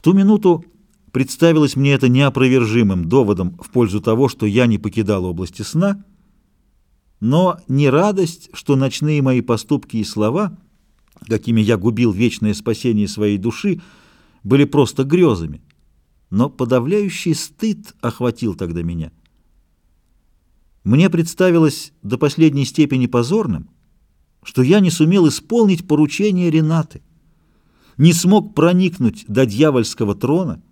В ту минуту представилось мне это неопровержимым доводом в пользу того, что я не покидал области сна, но не радость, что ночные мои поступки и слова, какими я губил вечное спасение своей души, были просто грезами, но подавляющий стыд охватил тогда меня. Мне представилось до последней степени позорным, что я не сумел исполнить поручение Ренаты, не смог проникнуть до дьявольского трона,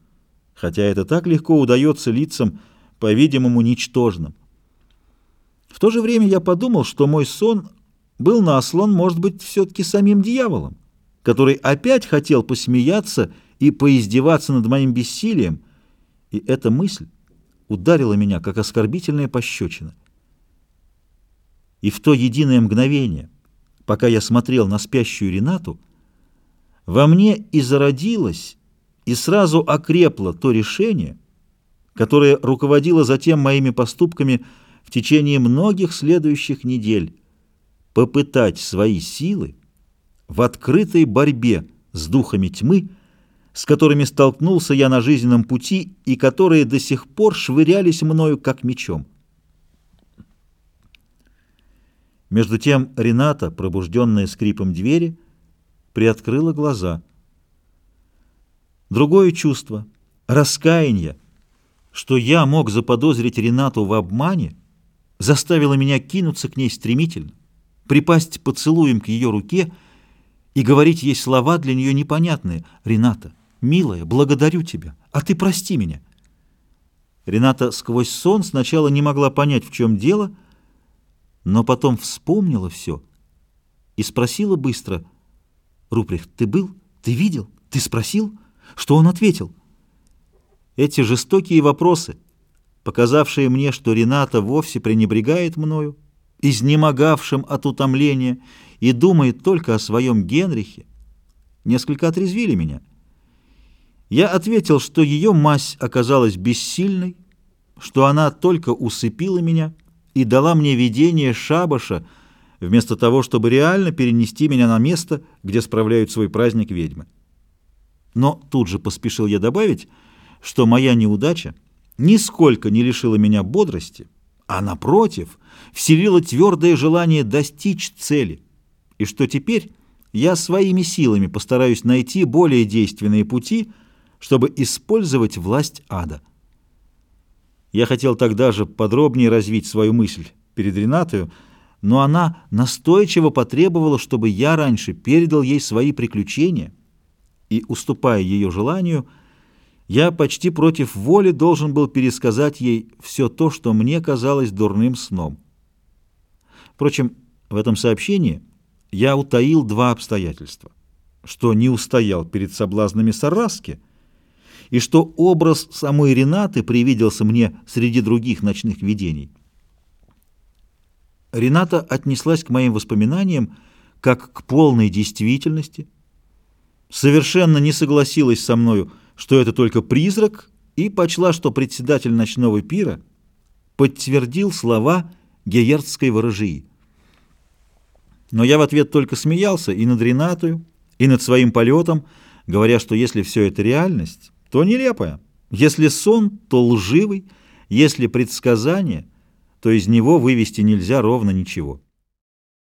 хотя это так легко удается лицам, по-видимому, ничтожным. В то же время я подумал, что мой сон был наслан, может быть, все-таки самим дьяволом, который опять хотел посмеяться и поиздеваться над моим бессилием, и эта мысль ударила меня, как оскорбительная пощечина. И в то единое мгновение, пока я смотрел на спящую Ренату, во мне и зародилось, и сразу окрепло то решение, которое руководило затем моими поступками в течение многих следующих недель — попытать свои силы в открытой борьбе с духами тьмы, с которыми столкнулся я на жизненном пути и которые до сих пор швырялись мною как мечом. Между тем Рената, пробужденная скрипом двери, приоткрыла глаза. Другое чувство, раскаяние, что я мог заподозрить Ренату в обмане, заставило меня кинуться к ней стремительно, припасть поцелуем к ее руке и говорить ей слова для нее непонятные. «Рената, милая, благодарю тебя, а ты прости меня». Рената сквозь сон сначала не могла понять, в чем дело, но потом вспомнила все и спросила быстро, «Руприхт, ты был? Ты видел? Ты спросил?» Что он ответил? Эти жестокие вопросы — показавшие мне, что Рената вовсе пренебрегает мною, изнемогавшим от утомления и думает только о своем Генрихе, несколько отрезвили меня. Я ответил, что ее мазь оказалась бессильной, что она только усыпила меня и дала мне видение шабаша, вместо того, чтобы реально перенести меня на место, где справляют свой праздник ведьмы. Но тут же поспешил я добавить, что моя неудача — нисколько не лишила меня бодрости, а, напротив, вселила твердое желание достичь цели, и что теперь я своими силами постараюсь найти более действенные пути, чтобы использовать власть ада. Я хотел тогда же подробнее развить свою мысль перед Ренатою, но она настойчиво потребовала, чтобы я раньше передал ей свои приключения, и, уступая ее желанию, я почти против воли должен был пересказать ей все то, что мне казалось дурным сном. Впрочем, в этом сообщении я утаил два обстоятельства, что не устоял перед соблазнами Сараски, и что образ самой Ренаты привиделся мне среди других ночных видений. Рената отнеслась к моим воспоминаниям как к полной действительности, совершенно не согласилась со мною, что это только призрак, и почла, что председатель ночного пира подтвердил слова геердской ворожии. Но я в ответ только смеялся и над Ренатою, и над своим полетом, говоря, что если все это реальность, то нелепая, если сон, то лживый, если предсказание, то из него вывести нельзя ровно ничего.